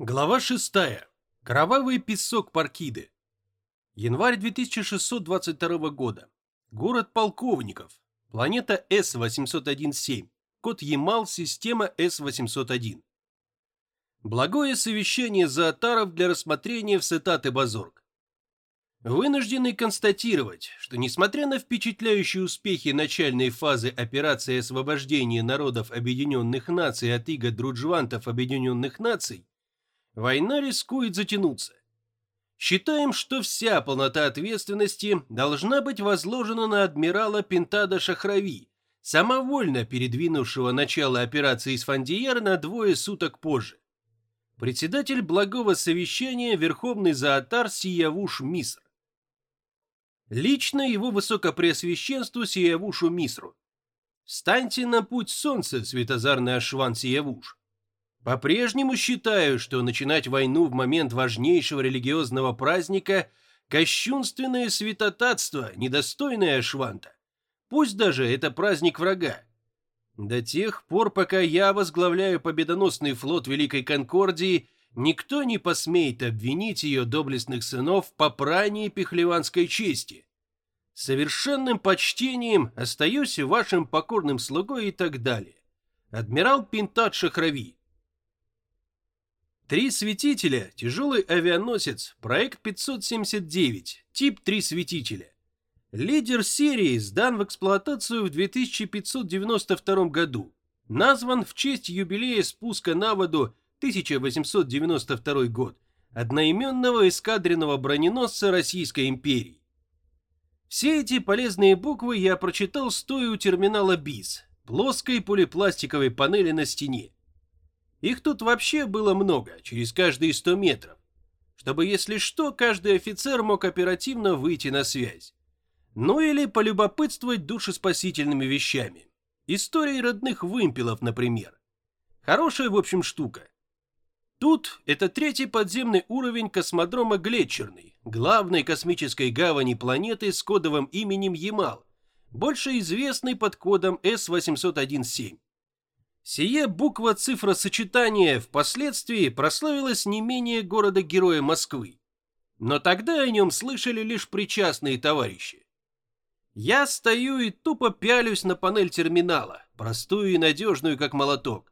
Глава 6. Кровавый песок Паркиды. Январь 2622 года. Город полковников. Планета С-801-7. Код Ямал, система С-801. Благое совещание зоотаров для рассмотрения в Сетат Базорг. Вынуждены констатировать, что несмотря на впечатляющие успехи начальной фазы операции освобождения народов Объединенных Наций от иго друджвантов Объединенных Наций, война рискует затянуться. Считаем, что вся полнота ответственности должна быть возложена на адмирала Пентада Шахрави, самовольно передвинувшего начало операции Исфандияр на двое суток позже. Председатель благого совещания Верховный Заатар Сиявуш Миср. Лично его высокопреосвященству Сиявушу Мисру. Встаньте на путь солнца, светозарный Ашван Сиявуш. По-прежнему считаю, что начинать войну в момент важнейшего религиозного праздника – кощунственное святотатство, недостойное Ашванта. Пусть даже это праздник врага. До тех пор, пока я возглавляю победоносный флот Великой Конкордии, никто не посмеет обвинить ее доблестных сынов в попрании пехлеванской чести. Совершенным почтением остаюсь вашим покорным слугой и так далее. Адмирал Пинтат Шахрави. Три светителя, тяжелый авианосец, проект 579, тип три светителя. Лидер серии сдан в эксплуатацию в 2592 году. Назван в честь юбилея спуска на воду 1892 год одноименного эскадренного броненосца Российской империи. Все эти полезные буквы я прочитал стоя у терминала БИС, плоской полипластиковой панели на стене. Их тут вообще было много, через каждые 100 метров, чтобы, если что, каждый офицер мог оперативно выйти на связь. Ну или полюбопытствовать душеспасительными вещами. Историей родных вымпелов, например. Хорошая, в общем, штука. Тут это третий подземный уровень космодрома Глетчерный, главной космической гавани планеты с кодовым именем Ямал, больше известный под кодом С-801-7. Сие буква-цифра-сочетание впоследствии прославилось не менее города-героя Москвы. Но тогда о нем слышали лишь причастные товарищи. Я стою и тупо пялюсь на панель терминала, простую и надежную, как молоток.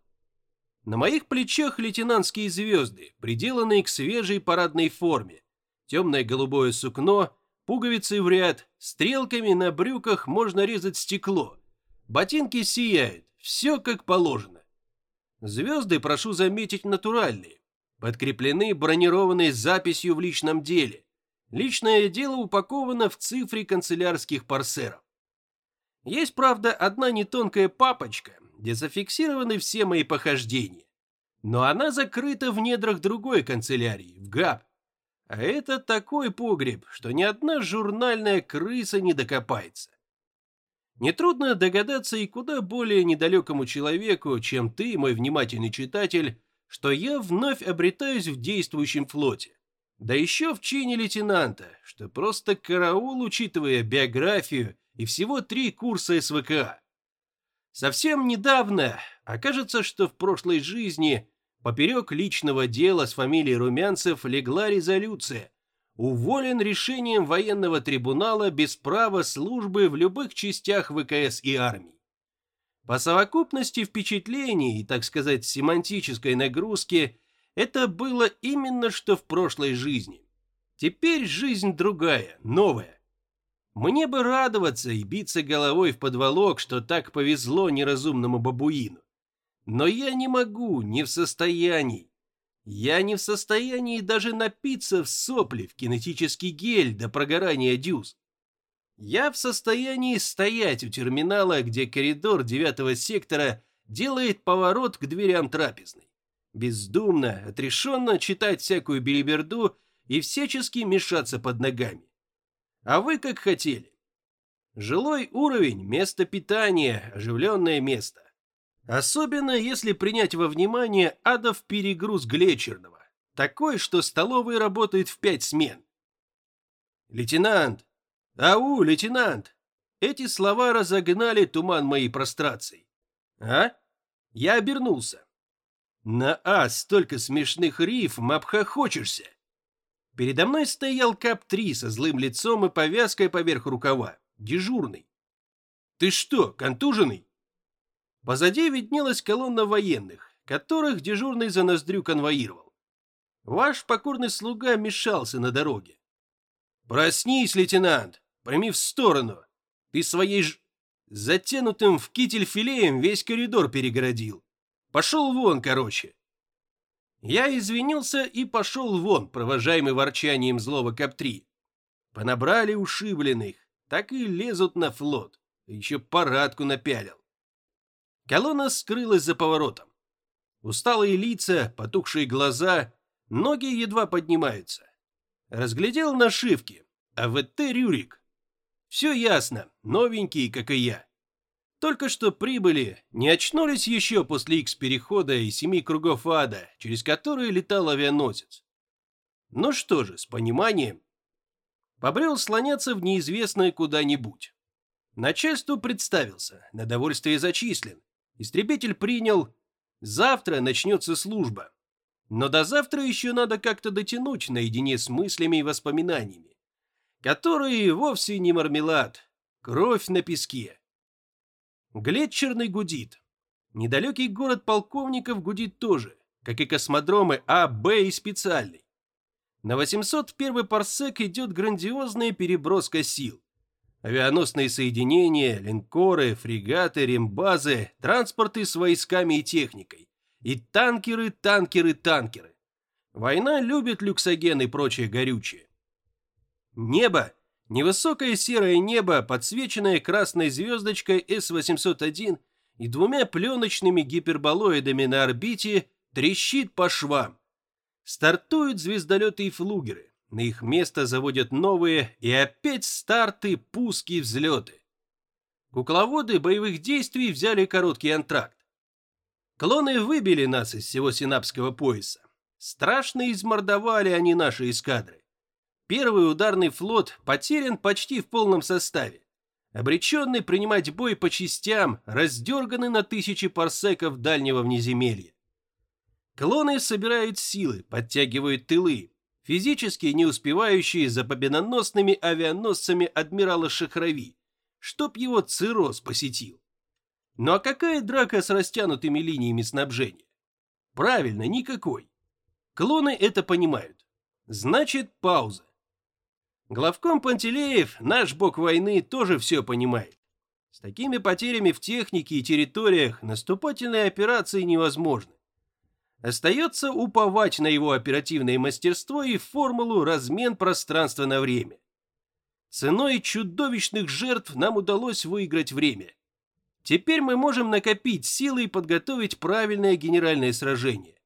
На моих плечах лейтенантские звезды, приделанные к свежей парадной форме. Темное голубое сукно, пуговицы в ряд, стрелками на брюках можно резать стекло. Ботинки сияют, все как положено. Звезды, прошу заметить, натуральные. Подкреплены бронированной записью в личном деле. Личное дело упаковано в цифре канцелярских парсеров. Есть, правда, одна нетонкая папочка, где зафиксированы все мои похождения. Но она закрыта в недрах другой канцелярии, в ГАП. А это такой погреб, что ни одна журнальная крыса не докопается. Нетрудно догадаться и куда более недалекому человеку, чем ты, мой внимательный читатель, что я вновь обретаюсь в действующем флоте. Да еще в чине лейтенанта, что просто караул, учитывая биографию и всего три курса СВК. Совсем недавно окажется, что в прошлой жизни поперек личного дела с фамилией Румянцев легла резолюция, уволен решением военного трибунала без права службы в любых частях ВКС и армии. По совокупности впечатлений и, так сказать, семантической нагрузки, это было именно что в прошлой жизни. Теперь жизнь другая, новая. Мне бы радоваться и биться головой в подволок, что так повезло неразумному бабуину. Но я не могу, не в состоянии. Я не в состоянии даже напиться в сопли в кинетический гель до прогорания дюз. Я в состоянии стоять у терминала, где коридор девятого сектора делает поворот к дверям трапезной. Бездумно, отрешенно читать всякую белиберду и всячески мешаться под ногами. А вы как хотели. Жилой уровень, место питания, оживленное место. Особенно если принять во внимание адов перегруз Глечерного, такой, что столовый работает в пять смен. «Лейтенант! Ау, лейтенант!» Эти слова разогнали туман моей прострации. «А?» Я обернулся. На А столько смешных рифм, обхохочешься. Передо мной стоял КАП-3 со злым лицом и повязкой поверх рукава, дежурный. «Ты что, контуженный?» Позади виднелась колонна военных, которых дежурный за ноздрю конвоировал. Ваш покорный слуга мешался на дороге. «Проснись, лейтенант! Прими в сторону! Ты своей ж... затянутым в китель филеем весь коридор перегородил. Пошел вон, короче!» Я извинился и пошел вон, провожаемый ворчанием злого КАП-3. Понабрали ушибленных, так и лезут на флот. Еще парадку напялил. Колонна скрылась за поворотом. Усталые лица, потухшие глаза, ноги едва поднимаются. Разглядел нашивки. АВТ «Рюрик». Все ясно, новенькие, как и я. Только что прибыли, не очнулись еще после X-перехода и семи кругов ада, через которые летал авианосец. Ну что же, с пониманием. Побрел слоняться в неизвестное куда-нибудь. Начальству представился, на довольствие зачислен. Истребитель принял. Завтра начнется служба. Но до завтра еще надо как-то дотянуть наедине с мыслями и воспоминаниями, которые вовсе не мармелад, кровь на песке. Глетчерный гудит. Недалекий город полковников гудит тоже, как и космодромы А, Б и специальный. На 801 парсек идет грандиозная переброска сил. Авианосные соединения, линкоры, фрегаты, рембазы, транспорты с войсками и техникой. И танкеры, танкеры, танкеры. Война любит люксоген и прочее горючее. Небо Невысокое серое небо, подсвеченное красной звездочкой С-801 и двумя пленочными гиперболоидами на орбите, трещит по швам. Стартуют звездолеты и флугеры. На их место заводят новые, и опять старты, пуски, взлеты. Кукловоды боевых действий взяли короткий антракт. Клоны выбили нас из всего синапского пояса. Страшно измордовали они наши эскадры. Первый ударный флот потерян почти в полном составе. Обреченный принимать бой по частям, раздерганы на тысячи парсеков дальнего внеземелья. Клоны собирают силы, подтягивают тылы, физически не успевающие за победоносными авианосцами адмирала Шахрави, чтоб его цирроз посетил. Ну а какая драка с растянутыми линиями снабжения? Правильно, никакой. Клоны это понимают. Значит, пауза. Главком Пантелеев, наш бог войны, тоже все понимает. С такими потерями в технике и территориях наступательные операции невозможны. Остается уповать на его оперативное мастерство и формулу размен пространства на время. Ценой чудовищных жертв нам удалось выиграть время. Теперь мы можем накопить силы и подготовить правильное генеральное сражение,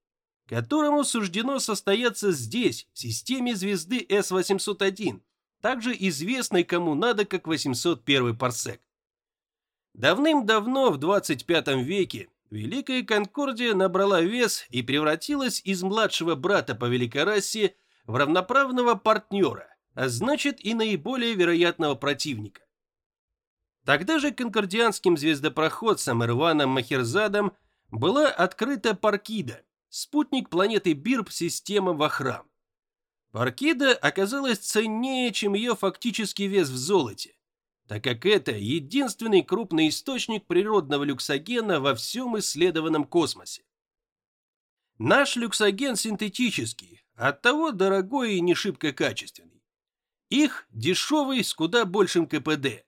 которому суждено состояться здесь, в системе звезды С-801, также известной кому надо как 801 парсек. Давным-давно, в 25 веке, Великая Конкордия набрала вес и превратилась из младшего брата по великорасе в равноправного партнера, а значит и наиболее вероятного противника. Тогда же конкордианским звездопроходцам Ирваном Махерзадом была открыта Паркида, спутник планеты Бирб системы Вахрам. Оркида оказалась ценнее, чем ее фактический вес в золоте, так как это единственный крупный источник природного люксогена во всем исследованном космосе. Наш люксоген синтетический, оттого дорогой и не шибко качественный. Их дешевый с куда большим КПД.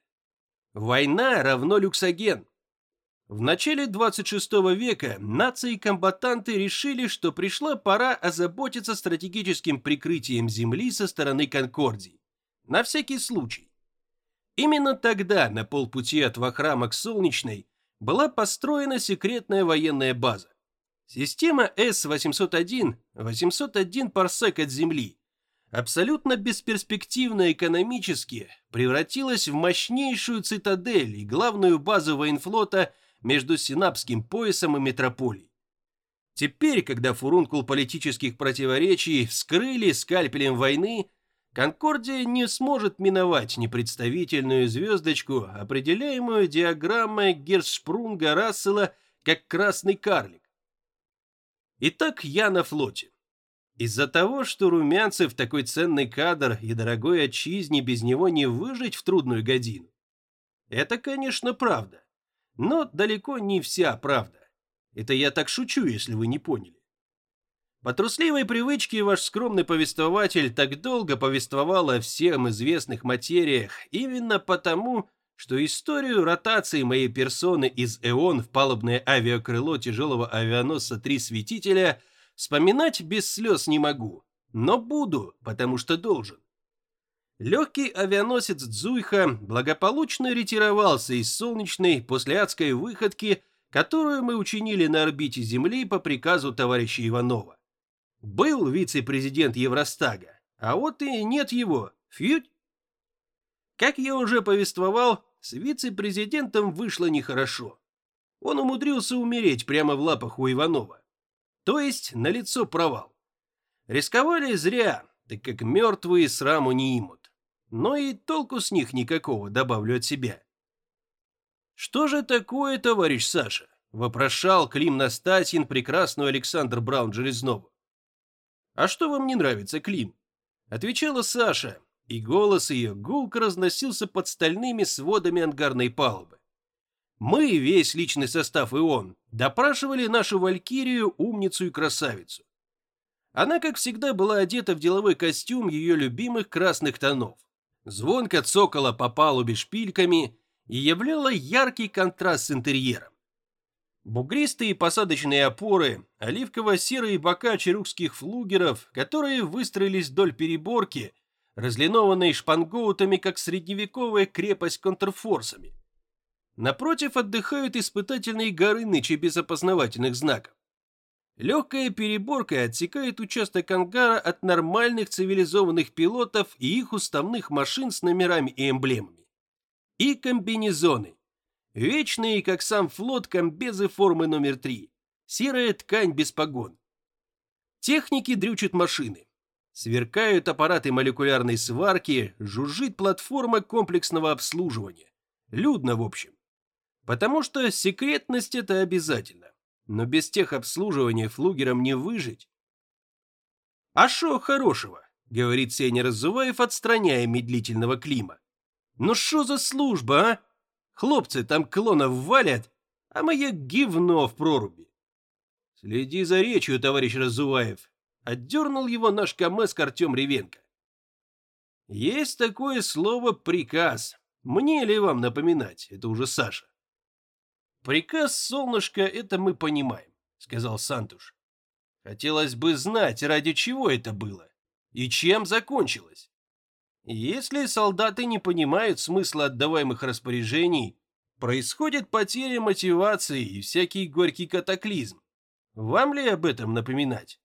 Война равно люксоген. В начале 26 века нации-комбатанты решили, что пришла пора озаботиться стратегическим прикрытием Земли со стороны Конкордии. На всякий случай. Именно тогда, на полпути от Вахрама к Солнечной, была построена секретная военная база. Система С-801, 801 парсек от Земли, абсолютно бесперспективно экономически, превратилась в мощнейшую цитадель и главную базу военфлота – между Синапским поясом и метрополией. Теперь, когда фурункул политических противоречий вскрыли скальпелем войны, Конкордия не сможет миновать непредставительную звездочку, определяемую диаграммой Гершпрунга Рассела как красный карлик. Итак, я на флоте. Из-за того, что Румянцев такой ценный кадр и дорогой отчизне без него не выжить в трудную годину. Это, конечно, правда. Но далеко не вся правда. Это я так шучу, если вы не поняли. По трусливой привычке ваш скромный повествователь так долго повествовал о всем известных материях именно потому, что историю ротации моей персоны из ЭОН в палубное авиакрыло тяжелого авианосца «Три светителя» вспоминать без слез не могу, но буду, потому что должен. Легкий авианосец Дзуйха благополучно ретировался из солнечной после адской выходки, которую мы учинили на орбите Земли по приказу товарища Иванова. Был вице-президент Евростага, а вот и нет его. Фьють. Как я уже повествовал, с вице-президентом вышло нехорошо. Он умудрился умереть прямо в лапах у Иванова. То есть на лицо провал. Рисковали зря, так как мертвые сраму не имут. Но и толку с них никакого, добавлю от себя. «Что же такое, товарищ Саша?» – вопрошал Клим Настасьин прекрасную Александр Браун-Железнову. «А что вам не нравится, Клим?» – отвечала Саша, и голос ее гулко разносился под стальными сводами ангарной палубы. Мы, весь личный состав и он, допрашивали нашу валькирию, умницу и красавицу. Она, как всегда, была одета в деловой костюм ее любимых красных тонов. Звонко цокала по палубе шпильками и являла яркий контраст с интерьером. Бугристые посадочные опоры, оливково-серые бока черукских флугеров, которые выстроились вдоль переборки, разлинованные шпангоутами, как средневековая крепость контрфорсами. Напротив отдыхают испытательные горынычи без опознавательных знаков. Легкая переборка отсекает участок ангара от нормальных цивилизованных пилотов и их уставных машин с номерами и эмблемами. И комбинезоны. Вечные, как сам флот, комбезы формы номер три. Серая ткань без погон. Техники дрючат машины. Сверкают аппараты молекулярной сварки, жужжит платформа комплексного обслуживания. Людно, в общем. Потому что секретность это обязательно. Но без техобслуживания флугерам не выжить. «А шо хорошего?» — говорит Сеня Разуваев, отстраняя медлительного Клима. «Ну шо за служба, а? Хлопцы там клонов валят, а мы гивно в проруби». «Следи за речью, товарищ Разуваев», Отдернул его наш КМС Артем Ревенко. Есть такое слово «приказ». Мне ли вам напоминать? Это уже Саша. «Приказ, солнышко, это мы понимаем», — сказал Сантуш. «Хотелось бы знать, ради чего это было и чем закончилось. Если солдаты не понимают смысла отдаваемых распоряжений, происходит потеря мотивации и всякий горький катаклизм. Вам ли об этом напоминать?»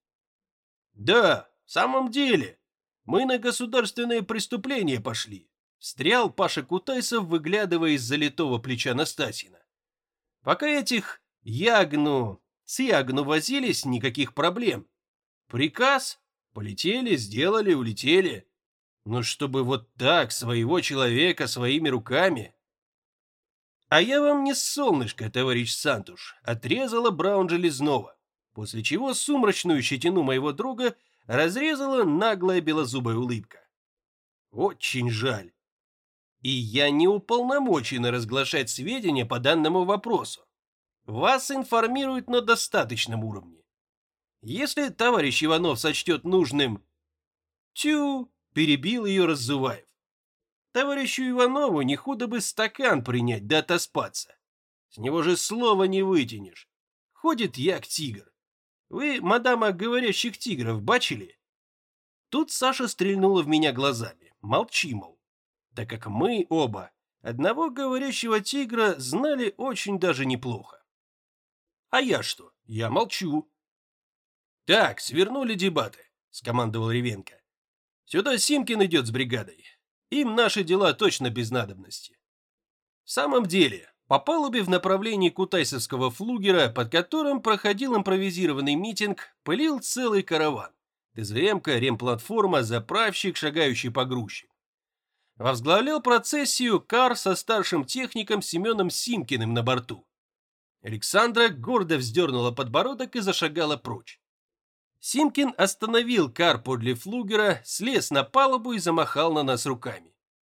Да, в самом деле. Мы на государственное преступление пошли. Встрял Паша Кутайсов, выглядывая из залитого плеча Настасина. Пока этих ягну с ягну возились, никаких проблем. Приказ? Полетели, сделали, улетели. Но чтобы вот так своего человека своими руками... А я вам не солнышко, товарищ Сантуш, отрезала Браун Железного после чего сумрачную щетину моего друга разрезала наглая белозубая улыбка. Очень жаль. И я не уполномочен разглашать сведения по данному вопросу. Вас информируют на достаточном уровне. Если товарищ Иванов сочтет нужным... Тю, перебил ее Разуваев. Товарищу Иванову не худо бы стакан принять да отоспаться. С него же слова не вытянешь. Ходит як-тигр. Вы, мадама говорящих тигров, бачили? Тут Саша стрельнула в меня глазами. Молчи, мол. Так как мы оба одного говорящего тигра знали очень даже неплохо. А я что? Я молчу. Так, свернули дебаты, скомандовал Ревенко. Сюда Симкин идет с бригадой. Им наши дела точно без надобности. В самом деле, по палубе в направлении кутайсовского флугера, под которым проходил импровизированный митинг, пылил целый караван. ТЗМка, ремплатформа, заправщик, шагающий погрузчик. Возглавлял процессию кар со старшим техником Семеном Симкиным на борту. Александра гордо вздернула подбородок и зашагала прочь. Симкин остановил кар подле флугера, слез на палубу и замахал на нас руками.